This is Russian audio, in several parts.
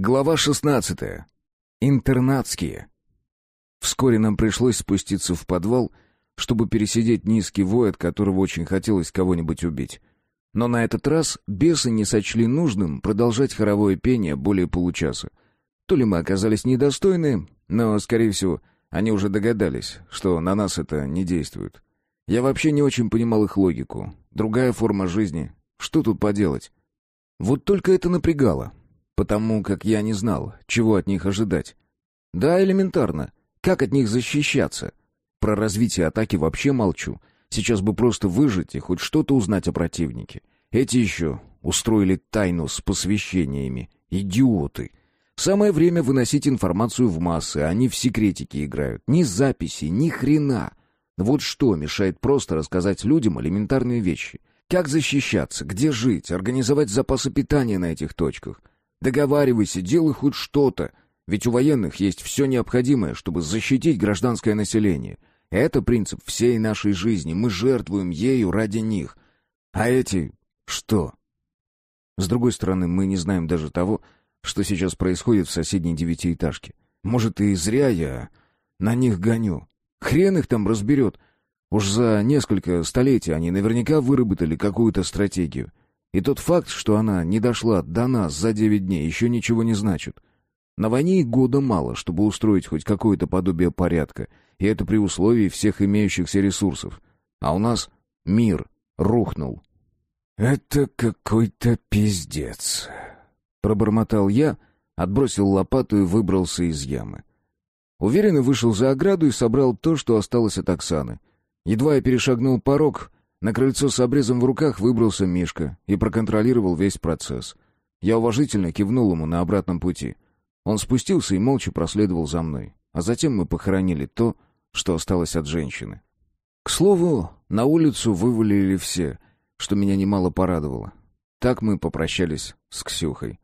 Глава 16. Интернатские. Вскоре нам пришлось спуститься в подвал, чтобы пересидеть низкий вой, от которого очень хотелось кого-нибудь убить. Но на этот раз бесы не сочли нужным продолжать хоровое пение более получаса. То ли мы оказались недостойны, но, скорее всего, они уже догадались, что на нас это не действует. Я вообще не очень понимал их логику. Другая форма жизни. Что тут поделать? Вот только это напрягало потому как я не знал, чего от них ожидать. Да, элементарно. Как от них защищаться? Про развитие атаки вообще молчу. Сейчас бы просто выжить и хоть что-то узнать о противнике. Эти еще устроили тайну с посвящениями. Идиоты. Самое время выносить информацию в массы, они в секретики играют. Ни записи, ни хрена. Вот что мешает просто рассказать людям элементарные вещи. Как защищаться, где жить, организовать запасы питания на этих точках. Договаривайся, делай хоть что-то. Ведь у военных есть все необходимое, чтобы защитить гражданское население. Это принцип всей нашей жизни. Мы жертвуем ею ради них. А эти... что? С другой стороны, мы не знаем даже того, что сейчас происходит в соседней девятиэтажке. Может, и зря я на них гоню. Хрен их там разберет. Уж за несколько столетий они наверняка выработали какую-то стратегию. И тот факт, что она не дошла до нас за девять дней, еще ничего не значит. На войне и года мало, чтобы устроить хоть какое-то подобие порядка, и это при условии всех имеющихся ресурсов. А у нас мир рухнул. «Это какой-то пиздец», — пробормотал я, отбросил лопату и выбрался из ямы. Уверенно вышел за ограду и собрал то, что осталось от Оксаны. Едва я перешагнул порог, на крыльцо с обрезом в руках выбрался Мишка и проконтролировал весь процесс. Я уважительно кивнул ему на обратном пути. Он спустился и молча проследовал за мной. А затем мы похоронили то, что осталось от женщины. К слову, на улицу вывалили все, что меня немало порадовало. Так мы попрощались с Ксюхой.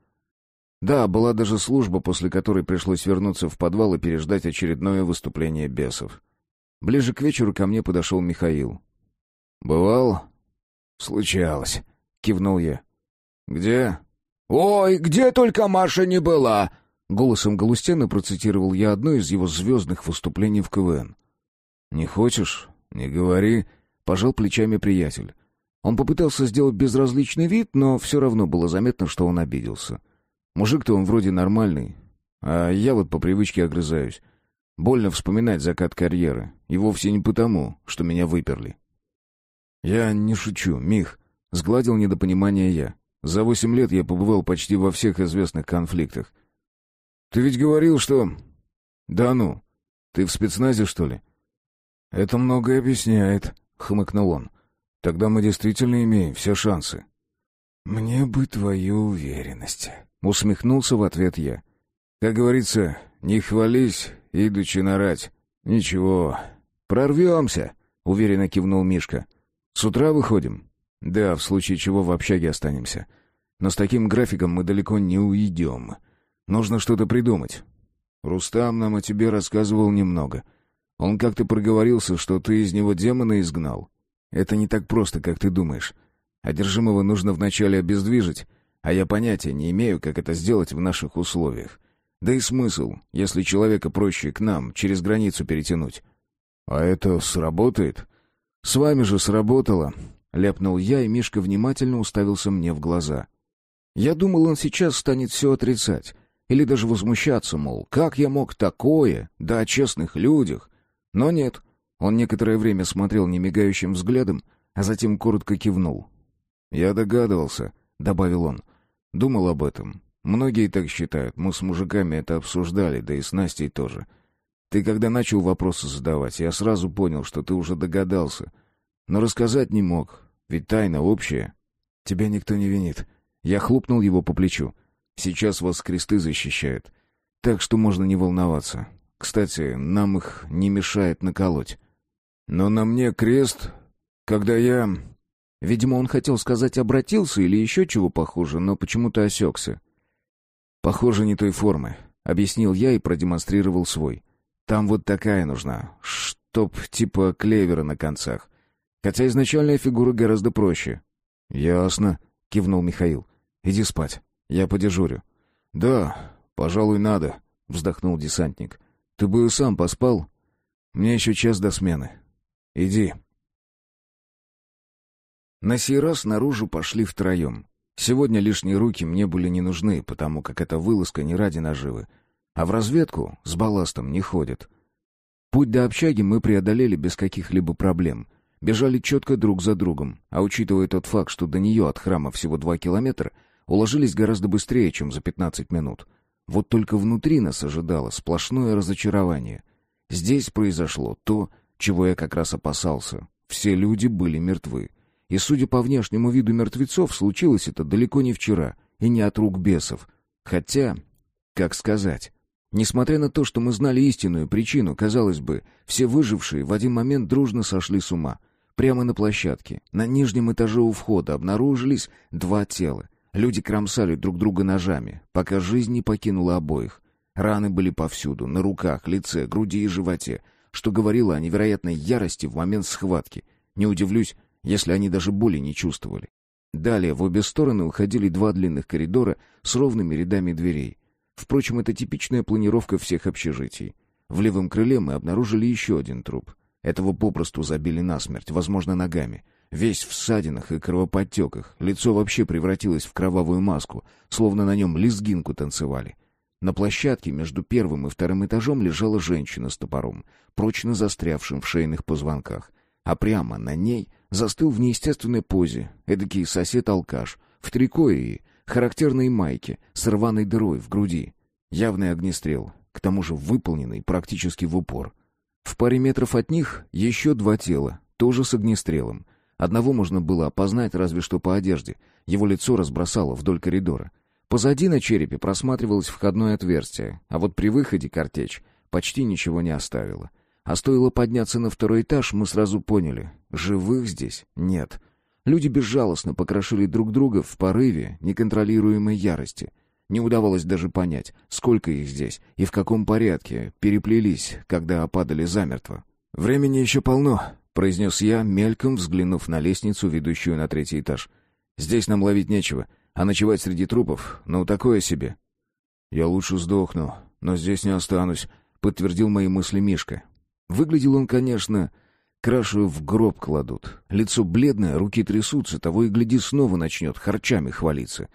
Да, была даже служба, после которой пришлось вернуться в подвал и переждать очередное выступление бесов. Ближе к вечеру ко мне подошел Михаил. «Бывал?» «Случалось», — кивнул я. «Где?» «Ой, где только Маша не была!» Голосом Галустяна процитировал я одно из его звездных выступлений в КВН. «Не хочешь? Не говори», — пожал плечами приятель. Он попытался сделать безразличный вид, но все равно было заметно, что он обиделся. Мужик-то он вроде нормальный, а я вот по привычке огрызаюсь. Больно вспоминать закат карьеры, и вовсе не потому, что меня выперли. «Я не шучу, Мих», — сгладил недопонимание я. «За восемь лет я побывал почти во всех известных конфликтах. Ты ведь говорил, что...» «Да ну, ты в спецназе, что ли?» «Это многое объясняет», — хмыкнул он. «Тогда мы действительно имеем все шансы». «Мне бы твою уверенность», — усмехнулся в ответ я. «Как говорится, не хвались, идучи нарать. Ничего, прорвемся», — уверенно кивнул Мишка. «С утра выходим?» «Да, в случае чего в общаге останемся. Но с таким графиком мы далеко не уйдем. Нужно что-то придумать». «Рустам нам о тебе рассказывал немного. Он как-то проговорился, что ты из него демона изгнал. Это не так просто, как ты думаешь. Одержимого нужно вначале обездвижить, а я понятия не имею, как это сделать в наших условиях. Да и смысл, если человека проще к нам через границу перетянуть. А это сработает? «С вами же сработало», — ляпнул я, и Мишка внимательно уставился мне в глаза. Я думал, он сейчас станет все отрицать, или даже возмущаться, мол, как я мог такое, да о честных людях. Но нет, он некоторое время смотрел немигающим взглядом, а затем коротко кивнул. «Я догадывался», — добавил он. «Думал об этом. Многие так считают, мы с мужиками это обсуждали, да и с Настей тоже. Ты когда начал вопросы задавать, я сразу понял, что ты уже догадался. Но рассказать не мог, ведь тайна общая. Тебя никто не винит. Я хлопнул его по плечу. Сейчас вас кресты защищают. Так что можно не волноваться. Кстати, нам их не мешает наколоть. Но на мне крест, когда я... Видимо, он хотел сказать «обратился» или еще чего похуже, но почему-то осекся. «Похоже, не той формы», — объяснил я и продемонстрировал свой. Там вот такая нужна, чтоб типа клевера на концах. Хотя изначальная фигура гораздо проще. Ясно, кивнул Михаил. Иди спать, я подежурю. Да, «Пожалуй, надо», — вздохнул десантник. «Ты бы сам поспал? Мне еще час до смены. Иди». На сей раз наружу пошли втроем. Сегодня лишние руки мне были не нужны, потому как эта вылазка не ради наживы. А в разведку с балластом не ходят. Путь до общаги мы преодолели без каких-либо проблем. Бежали четко друг за другом, а учитывая тот факт, что до нее от храма всего два километра, уложились гораздо быстрее, чем за пятнадцать минут. Вот только внутри нас ожидало сплошное разочарование. Здесь произошло то, чего я как раз опасался. Все люди были мертвы. И, судя по внешнему виду мертвецов, случилось это далеко не вчера и не от рук бесов. Хотя, как сказать... Несмотря на то, что мы знали истинную причину, казалось бы, все выжившие в один момент дружно сошли с ума. Прямо на площадке, на нижнем этаже у входа, обнаружились два тела. Люди кромсали друг друга ножами, пока жизнь не покинула обоих. Раны были повсюду, на руках, лице, груди и животе, что говорило о невероятной ярости в момент схватки. Не удивлюсь, если они даже боли не чувствовали. Далее в обе стороны уходили два длинных коридора с ровными рядами дверей. Впрочем, это типичная планировка всех общежитий. В левом крыле мы обнаружили еще один труп. Этого попросту забили насмерть, возможно, ногами. Весь в ссадинах и кровоподтеках, лицо вообще превратилось в кровавую маску, словно на нем лезгинку танцевали. На площадке между первым и вторым этажом лежала женщина с топором, прочно застрявшим в шейных позвонках. А прямо на ней застыл в неестественной позе эдакий сосед-алкаш, в трико и характерной майке с рваной дырой в груди. Явный огнестрел, к тому же выполненный практически в упор. В паре метров от них еще два тела, тоже с огнестрелом. Одного можно было опознать разве что по одежде. Его лицо разбросало вдоль коридора. Позади на черепе просматривалось входное отверстие, а вот при выходе картечь почти ничего не оставила. А стоило подняться на второй этаж, мы сразу поняли — живых здесь нет — Люди безжалостно покрошили друг друга в порыве неконтролируемой ярости. Не удавалось даже понять, сколько их здесь и в каком порядке переплелись, когда опадали замертво. «Времени еще полно», — произнес я, мельком взглянув на лестницу, ведущую на третий этаж. «Здесь нам ловить нечего, а ночевать среди трупов, ну, такое себе». «Я лучше сдохну, но здесь не останусь», — подтвердил мои мысли Мишка. Выглядел он, конечно, Крашу в гроб кладут. Лицо бледное, руки трясутся, того и гляди снова начнет харчами хвалиться.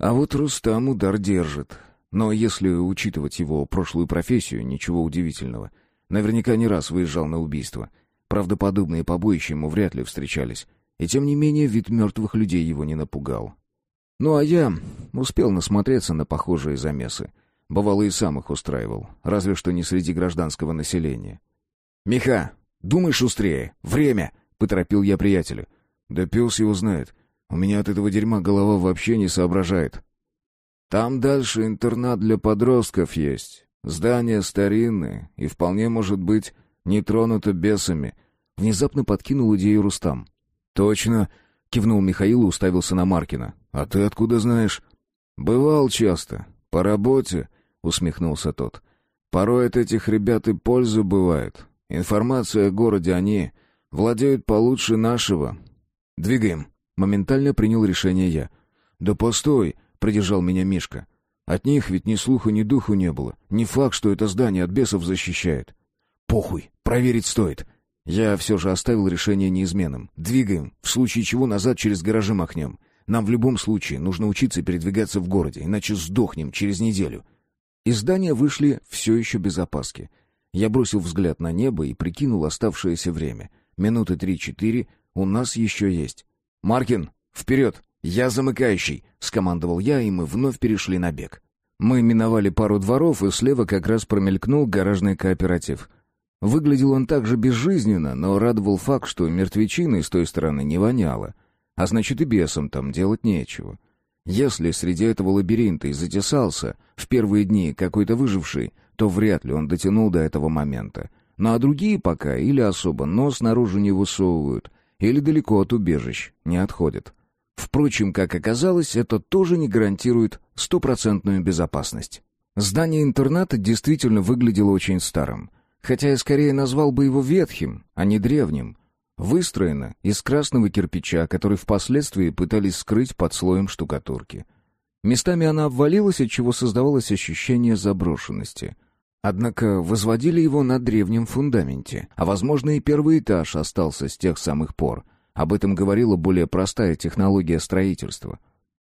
А вот Рустам удар держит. Но если учитывать его прошлую профессию, ничего удивительного. Наверняка не раз выезжал на убийство. Правдоподобные побоища ему вряд ли встречались. И тем не менее вид мертвых людей его не напугал. Ну а я успел насмотреться на похожие замесы. Бывало и сам их устраивал, разве что не среди гражданского населения. «Миха, Думай шустрее. Время!» — поторопил я приятеля. «Да пес его знает. У меня от этого дерьма голова вообще не соображает». «Там дальше интернат для подростков есть. Здание старинное и вполне может быть не тронуто бесами». Внезапно подкинул идею Рустам. «Точно!» — кивнул Михаил и уставился на Маркина. «А ты откуда знаешь?» «Бывал часто. По работе», — усмехнулся тот. «Порой от этих ребят и польза бывает. Информация о городе они владеют получше нашего. Двигаем. Моментально принял решение я. Да постой, продержал меня Мишка. От них ведь ни слуха, ни духу не было. Не факт, что это здание от бесов защищает. Похуй, проверить стоит. Я все же оставил решение неизменным. Двигаем, в случае чего назад через гаражи махнем. Нам в любом случае нужно учиться передвигаться в городе, иначе сдохнем через неделю. Из здания вышли все еще без опаски. Я бросил взгляд на небо и прикинул оставшееся время. Минуты три-четыре у нас еще есть. «Маркин, вперед! Я замыкающий!» — скомандовал я, и мы вновь перешли на бег. Мы миновали пару дворов, и слева как раз промелькнул гаражный кооператив. Выглядел он также безжизненно, но радовал факт, что мертвечины с той стороны не воняло. А значит, и бесам там делать нечего. Если среди этого лабиринта и затесался в первые дни какой-то выживший, то вряд ли он дотянул до этого момента. Ну а другие пока или особо нос наружу не высовывают, или далеко от убежищ не отходят. Впрочем, как оказалось, это тоже не гарантирует стопроцентную безопасность. Здание интерната действительно выглядело очень старым, хотя я скорее назвал бы его ветхим, а не древним. Выстроено из красного кирпича, который впоследствии пытались скрыть под слоем штукатурки. Местами она обвалилась, отчего создавалось ощущение заброшенности. Однако возводили его на древнем фундаменте, а, возможно, и первый этаж остался с тех самых пор. Об этом говорила более простая технология строительства.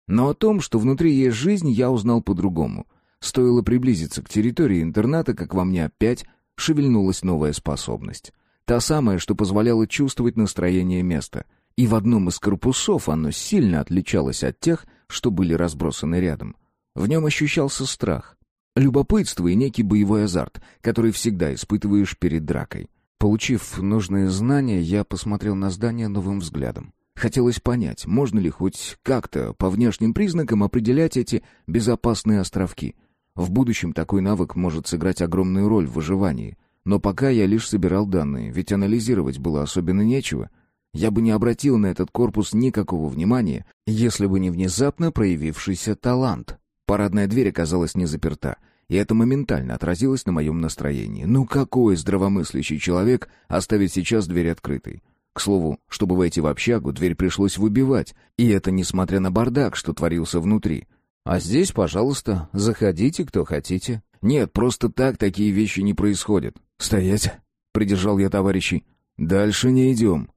Но о том, что внутри есть жизнь, я узнал по-другому. Стоило приблизиться к территории интерната, как во мне опять шевельнулась новая способность. Та самая, что позволяла чувствовать настроение места. И в одном из корпусов оно сильно отличалось от тех, что были разбросаны рядом. В нем ощущался страх, любопытство и некий боевой азарт, который всегда испытываешь перед дракой. Получив нужные знания, я посмотрел на здание новым взглядом. Хотелось понять, можно ли хоть как-то по внешним признакам определять эти безопасные островки. В будущем такой навык может сыграть огромную роль в выживании. Но пока я лишь собирал данные, ведь анализировать было особенно нечего. Я бы не обратил на этот корпус никакого внимания, если бы не внезапно проявившийся талант. Парадная дверь оказалась не заперта, и это моментально отразилось на моем настроении. Ну какой здравомыслящий человек оставит сейчас дверь открытой? К слову, чтобы войти в общагу, дверь пришлось выбивать, и это несмотря на бардак, что творился внутри. А здесь, пожалуйста, заходите, кто хотите. Нет, просто так такие вещи не происходят. «Стоять!» — придержал я товарищей. «Дальше не идем».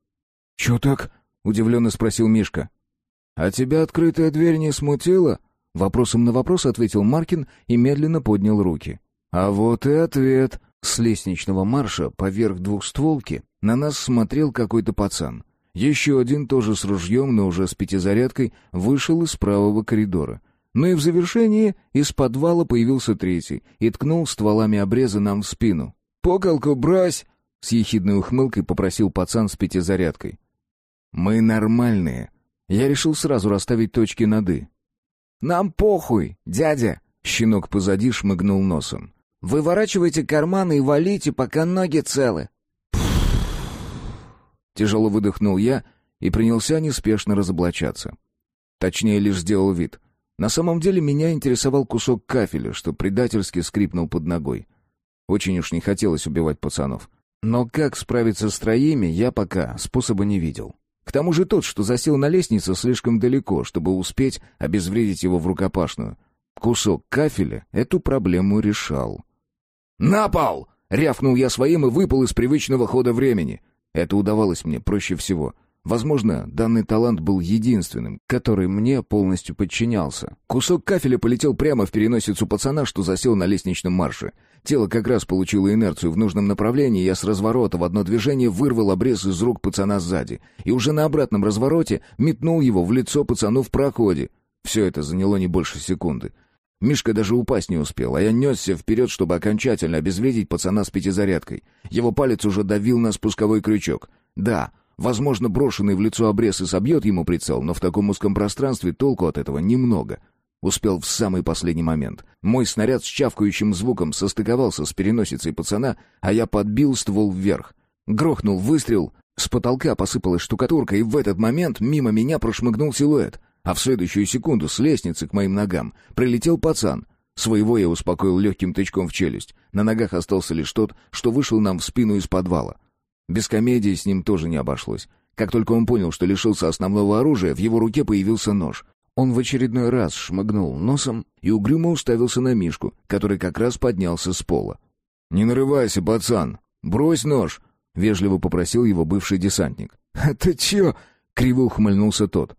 «Чё так?» — удивленно спросил Мишка. «А тебя открытая дверь не смутила?» Вопросом на вопрос ответил Маркин и медленно поднял руки. «А вот и ответ!» С лестничного марша поверх двухстволки на нас смотрел какой-то пацан. Еще один, тоже с ружьем, но уже с пятизарядкой, вышел из правого коридора. Ну и в завершении из подвала появился третий и ткнул стволами обреза нам в спину. «Поколку брось!» — с ехидной ухмылкой попросил пацан с пятизарядкой. «Мы нормальные». Я решил сразу расставить точки над «и». «Нам похуй, дядя!» — щенок позади шмыгнул носом. «Выворачивайте карманы и валите, пока ноги целы». Тяжело выдохнул я и принялся неспешно разоблачаться. Точнее, лишь сделал вид. На самом деле меня интересовал кусок кафеля, что предательски скрипнул под ногой. Очень уж не хотелось убивать пацанов. Но как справиться с троими, я пока способа не видел. К тому же тот, что засел на лестнице слишком далеко, чтобы успеть обезвредить его в рукопашную. Кусок кафеля эту проблему решал. «На пол!» — рявкнул я своим и выпал из привычного хода времени. Это удавалось мне проще всего — Возможно, данный талант был единственным, который мне полностью подчинялся. Кусок кафеля полетел прямо в переносицу пацана, что засел на лестничном марше. Тело как раз получило инерцию в нужном направлении, я с разворота в одно движение вырвал обрез из рук пацана сзади. И уже на обратном развороте метнул его в лицо пацану в проходе. Все это заняло не больше секунды. Мишка даже упасть не успел, а я несся вперед, чтобы окончательно обезвредить пацана с пятизарядкой. Его палец уже давил на спусковой крючок. Да, Возможно, брошенный в лицо обрез и собьет ему прицел, но в таком узком пространстве толку от этого немного. Успел в самый последний момент. Мой снаряд с чавкающим звуком состыковался с переносицей пацана, а я подбил ствол вверх. Грохнул выстрел, с потолка посыпалась штукатурка, и в этот момент мимо меня прошмыгнул силуэт. А в следующую секунду с лестницы к моим ногам прилетел пацан. Своего я успокоил легким тычком в челюсть. На ногах остался лишь тот, что вышел нам в спину из подвала. Без комедии с ним тоже не обошлось. Как только он понял, что лишился основного оружия, в его руке появился нож. Он в очередной раз шмыгнул носом и угрюмо уставился на Мишку, который как раз поднялся с пола. «Не нарывайся, пацан! Брось нож!» — вежливо попросил его бывший десантник. «А ты чё?» — криво ухмыльнулся тот.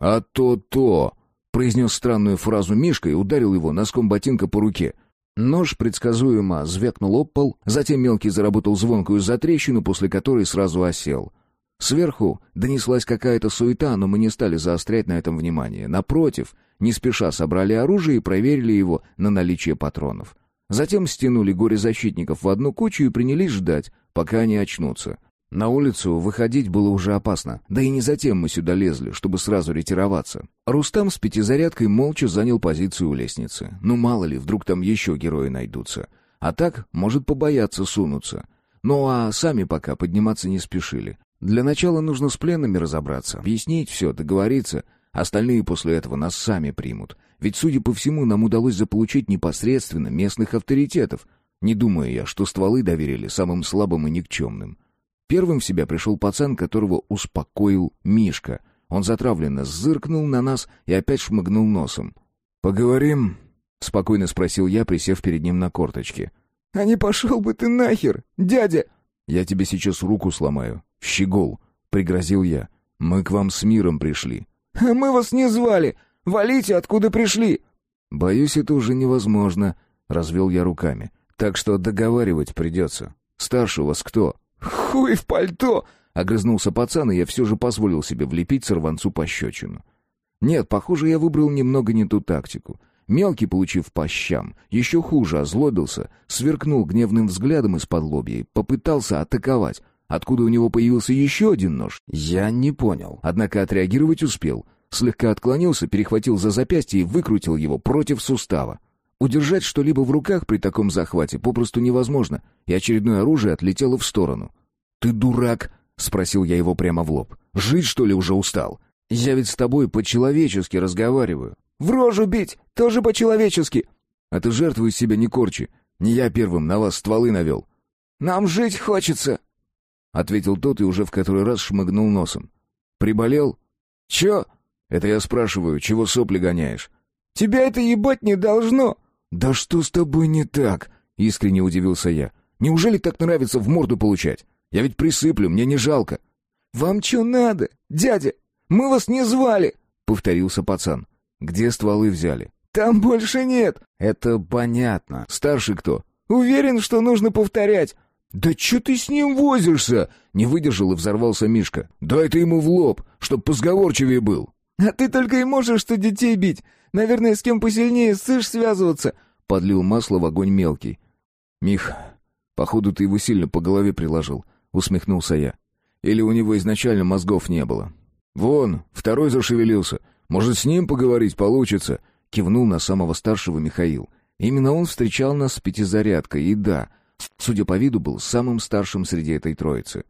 «А то-то!» — произнес странную фразу Мишка и ударил его носком ботинка по руке. Нож предсказуемо звякнул об пол, затем мелкий заработал звонкую затрещину, после которой сразу осел. Сверху донеслась какая-то суета, но мы не стали заострять на этом внимание. Напротив, не спеша собрали оружие и проверили его на наличие патронов. Затем стянули горе-защитников в одну кучу и принялись ждать, пока они очнутся. На улицу выходить было уже опасно, да и не затем мы сюда лезли, чтобы сразу ретироваться. Рустам с пятизарядкой молча занял позицию у лестницы. Ну мало ли, вдруг там еще герои найдутся. А так, может побояться сунуться. Ну а сами пока подниматься не спешили. Для начала нужно с пленными разобраться, объяснить все, договориться. Остальные после этого нас сами примут. Ведь, судя по всему, нам удалось заполучить непосредственно местных авторитетов. Не думаю я, что стволы доверили самым слабым и никчемным. Первым в себя пришел пацан, которого успокоил Мишка. Он затравленно зыркнул на нас и опять шмыгнул носом. «Поговорим?» — спокойно спросил я, присев перед ним на корточки. «А не пошел бы ты нахер, дядя!» «Я тебе сейчас руку сломаю. Щегол!» — пригрозил я. «Мы к вам с миром пришли». «А мы вас не звали! Валите, откуда пришли!» «Боюсь, это уже невозможно», — развел я руками. «Так что договаривать придется. Старший у вас кто?» «Хуй в пальто!» — огрызнулся пацан, и я все же позволил себе влепить сорванцу пощечину. Нет, похоже, я выбрал немного не ту тактику. Мелкий, получив по щам, еще хуже озлобился, сверкнул гневным взглядом из-под лобья и попытался атаковать. Откуда у него появился еще один нож, я не понял. Однако отреагировать успел. Слегка отклонился, перехватил за запястье и выкрутил его против сустава. Удержать что-либо в руках при таком захвате попросту невозможно, и очередное оружие отлетело в сторону. «Ты дурак?» — спросил я его прямо в лоб. «Жить, что ли, уже устал? Я ведь с тобой по-человечески разговариваю. В рожу бить! Тоже по-человечески!» «А ты жертву из себя не корчи. Не я первым на вас стволы навел». «Нам жить хочется!» — ответил тот и уже в который раз шмыгнул носом. «Приболел?» «Чё?» «Это я спрашиваю, чего сопли гоняешь?» «Тебя это ебать не должно!» «Да что с тобой не так?» — искренне удивился я. «Неужели так нравится в морду получать? Я ведь присыплю, мне не жалко». «Вам чё надо, дядя? Мы вас не звали!» — повторился пацан. «Где стволы взяли?» «Там больше нет!» «Это понятно. Старший кто?» «Уверен, что нужно повторять!» «Да чё ты с ним возишься?» Не выдержал и взорвался Мишка. «Дай ты ему в лоб, чтоб позговорчивее был!» «А ты только и можешь что детей бить! Наверное, с кем посильнее сышь связываться!» Подлил масло в огонь мелкий. «Мих, походу ты его сильно по голове приложил», — усмехнулся я. «Или у него изначально мозгов не было?» «Вон, второй зашевелился. Может, с ним поговорить получится?» — кивнул на самого старшего Михаил. Именно он встречал нас с пятизарядкой, и да, судя по виду, был самым старшим среди этой троицы.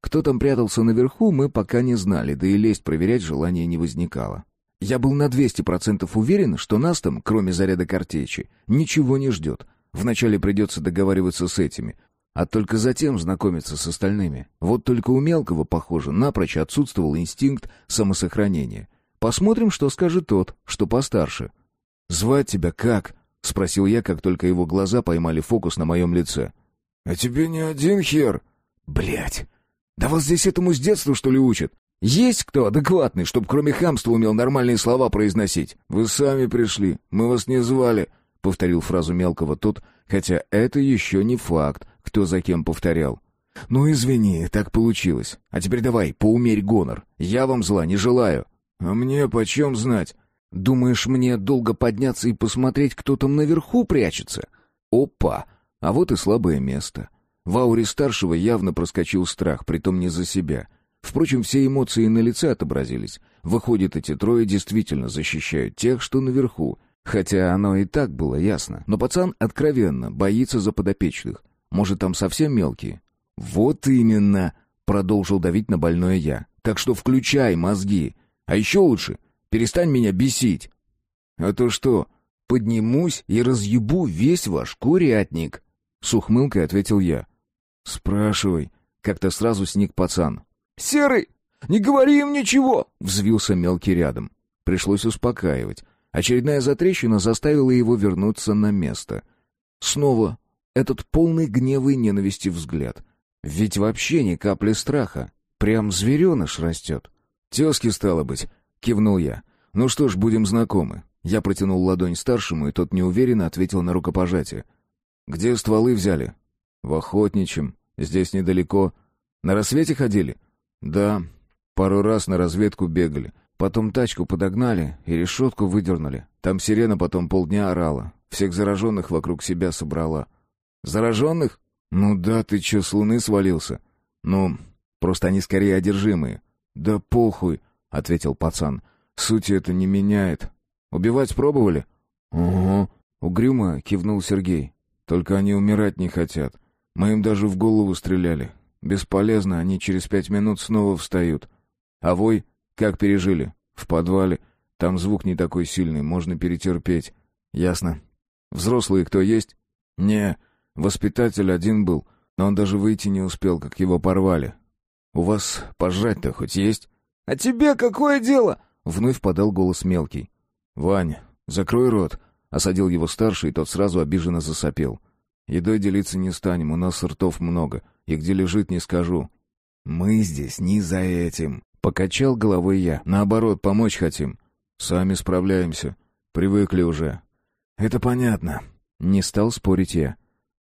Кто там прятался наверху, мы пока не знали, да и лезть проверять желания не возникало. Я был на 200% уверен, что нас там, кроме заряда картечи, ничего не ждет. Вначале придется договариваться с этими, а только затем знакомиться с остальными. Вот только у мелкого, похоже, напрочь отсутствовал инстинкт самосохранения. Посмотрим, что скажет тот, что постарше. «Звать тебя как?» — спросил я, как только его глаза поймали фокус на моем лице. «А тебе не один хер?» Блять! Да вас здесь этому с детства, что ли, учат? Есть кто адекватный, чтоб кроме хамства умел нормальные слова произносить? Вы сами пришли, мы вас не звали, — повторил фразу мелкого тот, хотя это еще не факт, кто за кем повторял. «Ну, извини, так получилось. А теперь давай, поумерь гонор. Я вам зла не желаю». «А мне почем знать?» «Думаешь, мне долго подняться и посмотреть, кто там наверху прячется?» «Опа! А вот и слабое место. В ауре старшего явно проскочил страх, притом не за себя. Впрочем, все эмоции на лице отобразились. Выходит, эти трое действительно защищают тех, что наверху. Хотя оно и так было ясно. Но пацан откровенно боится за подопечных. Может, там совсем мелкие? «Вот именно!» — продолжил давить на больное я. «Так что включай мозги. А еще лучше, перестань меня бесить!» «А то что, поднимусь и разъебу весь ваш курятник?» С ухмылкой ответил я. «Спрашивай». Как-то сразу сник пацан. «Серый, не говори им ничего!» Взвился мелкий рядом. Пришлось успокаивать. Очередная затрещина заставила его вернуться на место. Снова этот полный гнева и ненависти взгляд. Ведь вообще ни капли страха. Прям звереныш растет. «Тезки, стало быть», — кивнул я. «Ну что ж, будем знакомы». Я протянул ладонь старшему, и тот неуверенно ответил на рукопожатие. «Где стволы взяли?» «В охотничьем. Здесь недалеко. На рассвете ходили? Да. Пару раз на разведку бегали. Потом тачку подогнали и решетку выдернули. Там сирена потом полдня орала. Всех зараженных вокруг себя собрала. Зараженных? Ну да, ты чё, с луны свалился? Ну, просто они скорее одержимые. Да похуй, ответил пацан. Суть это не меняет. Убивать пробовали? Угу. Угрюмо кивнул Сергей. Только они умирать не хотят. Мы им даже в голову стреляли. Бесполезно, они через пять минут снова встают. А вой, как пережили? В подвале. Там звук не такой сильный, можно перетерпеть. Ясно. Взрослые кто есть? Не, воспитатель один был, но он даже выйти не успел, как его порвали. У вас пожрать-то хоть есть? «А тебе какое дело?» — вновь подал голос мелкий. «Вань, закрой рот», — осадил его старший, и тот сразу обиженно засопел. «Едой делиться не станем, у нас ртов много, и где лежит, не скажу». «Мы здесь не за этим», — покачал головой я. «Наоборот, помочь хотим. Сами справляемся. Привыкли уже». «Это понятно», — не стал спорить я.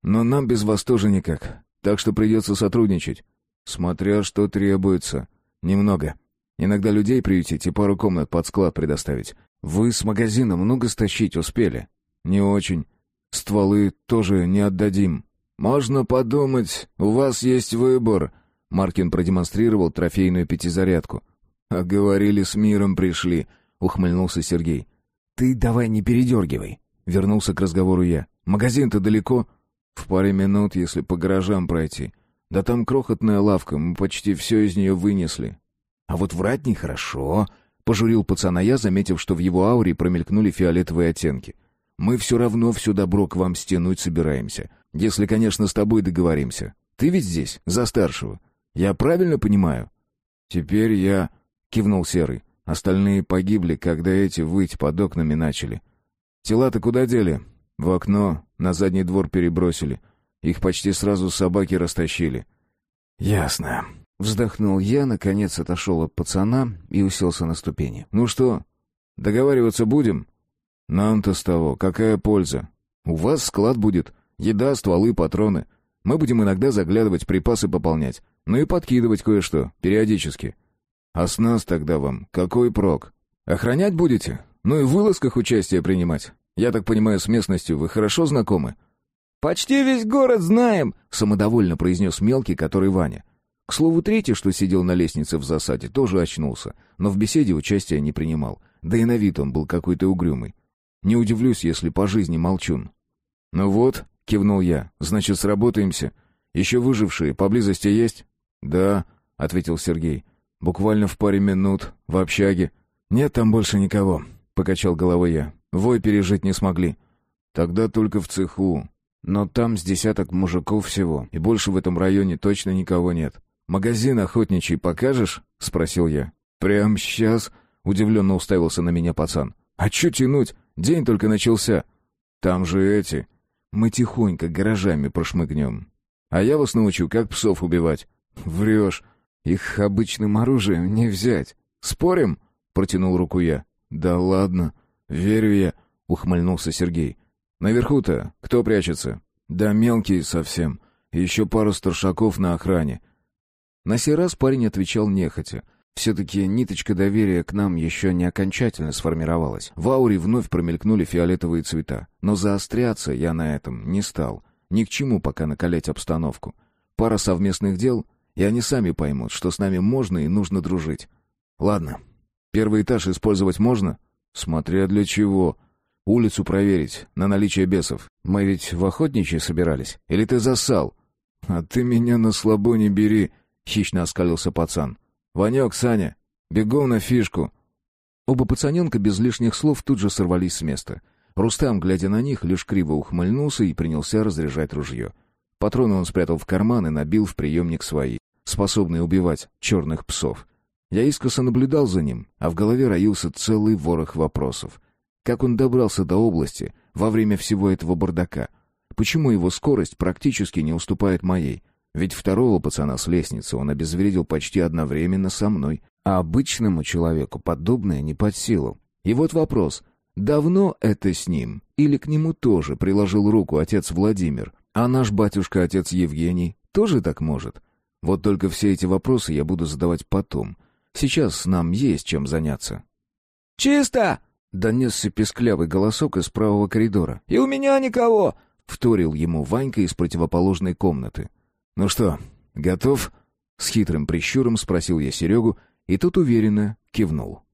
«Но нам без вас тоже никак, так что придется сотрудничать. Смотря что требуется. Немного. Иногда людей приютить и пару комнат под склад предоставить. Вы с магазина много стащить успели? Не очень. Стволы тоже не отдадим. Можно подумать, у вас есть выбор. Маркин продемонстрировал трофейную пятизарядку. А говорили, с миром пришли, ухмыльнулся Сергей. Ты давай не передергивай. Вернулся к разговору я. Магазин-то далеко. В паре минут, если по гаражам пройти. Да там крохотная лавка, мы почти все из нее вынесли. А вот врать нехорошо, пожурил пацана я, заметив, что в его ауре промелькнули фиолетовые оттенки. Мы все равно все добро к вам стянуть собираемся. Если, конечно, с тобой договоримся. Ты ведь здесь, за старшего. Я правильно понимаю? Теперь я... Кивнул Серый. Остальные погибли, когда эти выть под окнами начали. Тела-то куда дели? В окно, на задний двор перебросили. Их почти сразу собаки растащили. Ясно. Вздохнул я, наконец отошел от пацана и уселся на ступени. Ну что, договариваться будем? Нам-то с того, какая польза? У вас склад будет, еда, стволы, патроны. Мы будем иногда заглядывать, припасы пополнять. Ну и подкидывать кое-что, периодически. А с нас тогда вам какой прок? Охранять будете? Ну и в вылазках участие принимать. Я так понимаю, с местностью вы хорошо знакомы? «Почти весь город знаем», — самодовольно произнес мелкий, который Ваня. К слову, третий, что сидел на лестнице в засаде, тоже очнулся, но в беседе участия не принимал. Да и на вид он был какой-то угрюмый. Не удивлюсь, если по жизни молчун. «Ну вот», — кивнул я, — «значит, сработаемся. Еще выжившие поблизости есть?» «Да», — ответил Сергей. «Буквально в паре минут, в общаге». «Нет там больше никого», — покачал головой я. «Вой пережить не смогли». «Тогда только в цеху. Но там с десяток мужиков всего, и больше в этом районе точно никого нет. «Магазин охотничий покажешь?» — спросил я. «Прям сейчас?» — удивленно уставился на меня пацан. «А чё тянуть? День только начался». «Там же эти...» «Мы тихонько гаражами прошмыгнем. А я вас научу, как псов убивать». «Врешь. Их обычным оружием не взять. Спорим?» — протянул руку я. «Да ладно. Верю я», — ухмыльнулся Сергей. Наверху-то кто прячется? Да мелкие совсем. еще пару старшаков на охране. На сей раз парень отвечал нехотя. Все-таки ниточка доверия к нам еще не окончательно сформировалась. В ауре вновь промелькнули фиолетовые цвета. Но заостряться я на этом не стал. Ни к чему пока накалять обстановку. Пара совместных дел, и они сами поймут, что с нами можно и нужно дружить. Ладно, первый этаж использовать можно? Смотря для чего. Улицу проверить, на наличие бесов. Мы ведь в охотничьи собирались. Или ты засал?» «А ты меня на слабо не бери», — хищно оскалился пацан. «Ванек, Саня, бегом на фишку». Оба пацаненка без лишних слов тут же сорвались с места. Рустам, глядя на них, лишь криво ухмыльнулся и принялся разряжать ружье. Патроны он спрятал в карман и набил в приемник свои, способные убивать черных псов. Я искоса наблюдал за ним, а в голове роился целый ворох вопросов. Как он добрался до области во время всего этого бардака? Почему его скорость практически не уступает моей? Ведь второго пацана с лестницы он обезвредил почти одновременно со мной, а обычному человеку подобное не под силу. И вот вопрос, давно это с ним? Или к нему тоже приложил руку отец Владимир? А наш батюшка-отец Евгений тоже так может? Вот только все эти вопросы я буду задавать потом. Сейчас нам есть чем заняться. «Чисто!» Донесся песклявый голосок из правого коридора. «И у меня никого!» — вторил ему Ванька из противоположной комнаты. «Ну что, готов?» — с хитрым прищуром спросил я Серегу, и тот уверенно кивнул.